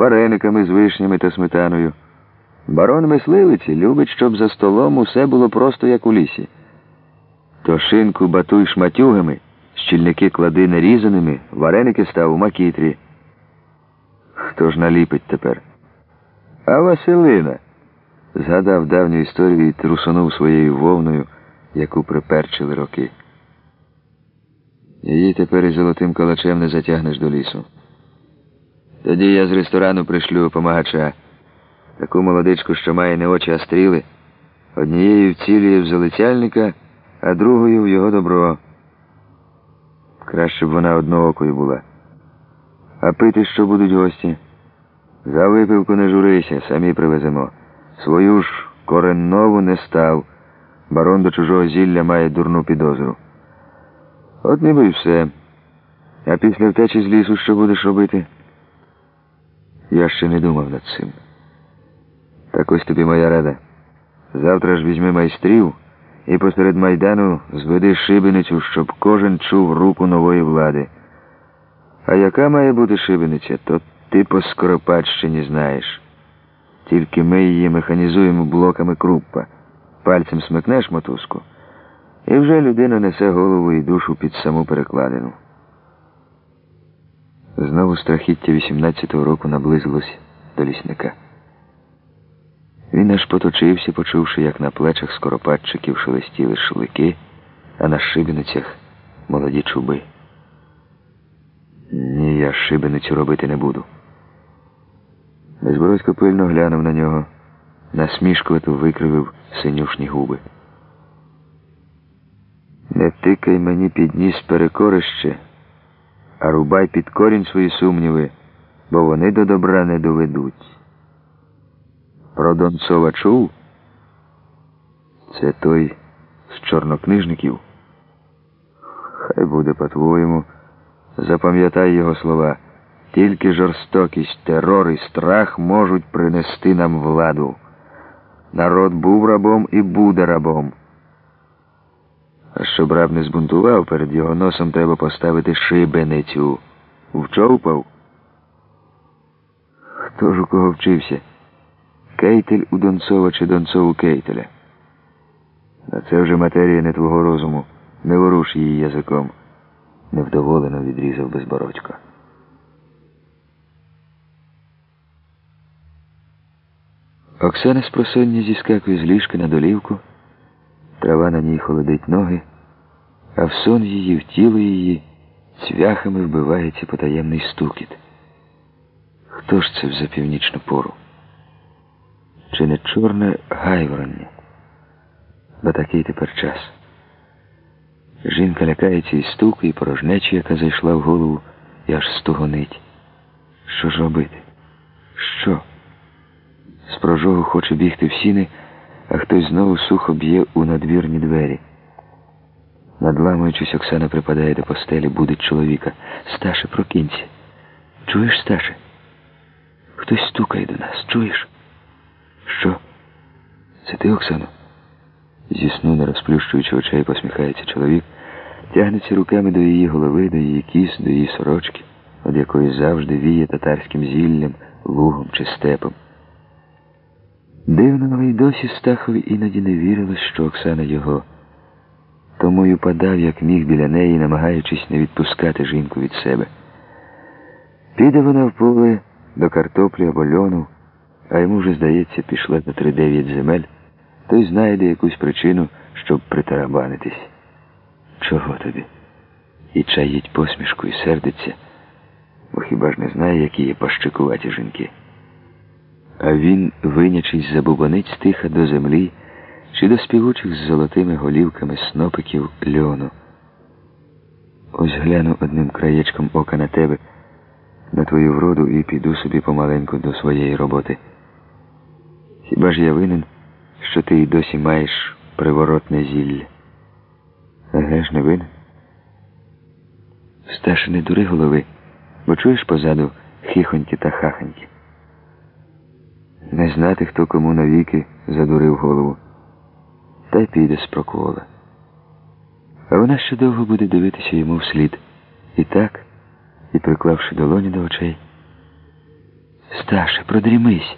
варениками з вишнями та сметаною. Барон мисливиці любить, щоб за столом усе було просто як у лісі. То шинку батуй шматюгами, щільники клади нарізаними, вареники став у макітрі. Хто ж наліпить тепер? А Василина. Згадав давню історію і трусонув своєю вовною, яку приперчили роки. Її тепер і золотим калачем не затягнеш до лісу. Тоді я з ресторану пришлю помагача. Таку молодичку, що має не очі, а стріли. Однією вцілює в залицяльника, а другою в його добро. Краще б вона одноокою була. А пити що будуть гості? За випивку не журися, самі привеземо. Свою ж кореннову не став. Барон до чужого зілля має дурну підозру. От ніби й все. А після втечі з лісу що будеш робити? Я ще не думав над цим. Так ось тобі моя рада. Завтра ж візьми майстрів і посеред майдану зведи шибеницю, щоб кожен чув руку нової влади. А яка має бути шибениця, то ти по Скоропадщині знаєш. Тільки ми її механізуємо блоками круппа. Пальцем смикнеш мотузку, і вже людина несе голову і душу під саму перекладину. Знову страхіття 18-го року наблизилось до лісника. Він аж поточився, почувши, як на плечах скоропадчиків шелестіли шлики, а на шибеницях молоді чуби. Ні, я шибеницю робити не буду. Безбородько пильно глянув на нього, насмішкувато викривив синюшні губи. Не тикай мені під ніс перекорище, а рубай під корінь свої сумніви, бо вони до добра не доведуть. Про Донцова чув? Це той з чорнокнижників. Хай буде по-твоєму. Запам'ятай його слова. Тільки жорстокість, терор і страх можуть принести нам владу. Народ був рабом і буде рабом. Щоб раб не збунтував, перед його носом треба поставити шибеницю. Вчовпав? Хто ж у кого вчився? Кейтель у Донцова чи Донцов у Кейтеля? А це вже матерія не твого розуму. Не воруш її язиком. Невдоволено відрізав безбородько. Оксана з просоння зіскакує з ліжка на долівку, трава на ній холодить ноги, а в сон її, в тіло її цвяхами вбивається потаємний стукіт. Хто ж це в запівнічну пору? Чи не чорне гайвороння? Бо такий тепер час. Жінка лякається і стуку, і порожнечі, яка зайшла в голову, і аж стогонить. Що ж робити? Що? З прожогу хоче бігти в сіни, а хтось знову сухо б'є у надвірні двері. Надламуючись, Оксана припадає до постелі, будить чоловіка. Сташе, прокинься. Чуєш, Сташе? Хтось стукає до нас, чуєш? Що? Це ти, Оксано? Зі сну, не розплющуючи очей, посміхається чоловік, тягнеться руками до її голови, до її кіс, до її сорочки, від якої завжди віє татарським зіллям, лугом чи степом. Дивно, але й досі Стахові іноді не вірилось, що Оксана його. Тому й упадав, як міг біля неї, намагаючись не відпускати жінку від себе. Піде вона в поле до картоплі або льону, а йому вже, здається, пішла на три-дев'ять земель, той знайде якусь причину, щоб притарабанитись. Чого тобі? І чаїть посмішку і сердиться, бо хіба ж не знає, які є пащикуваті жінки. А він, винячись забубонить тиха до землі чи до співучих з золотими голівками снопиків льону. Ось гляну одним краєчком ока на тебе, на твою вроду і піду собі помаленьку до своєї роботи. Хіба ж я винен, що ти й досі маєш приворотне зілля? Еге ж не винен? Сташе, не дури голови, бо чуєш позаду хихоньки та хахоньки. Не знати, хто кому навіки задурив голову, та піде з прокола. А вона ще довго буде дивитися йому вслід. І так, і приклавши долоні до очей, Сташе, продрімись.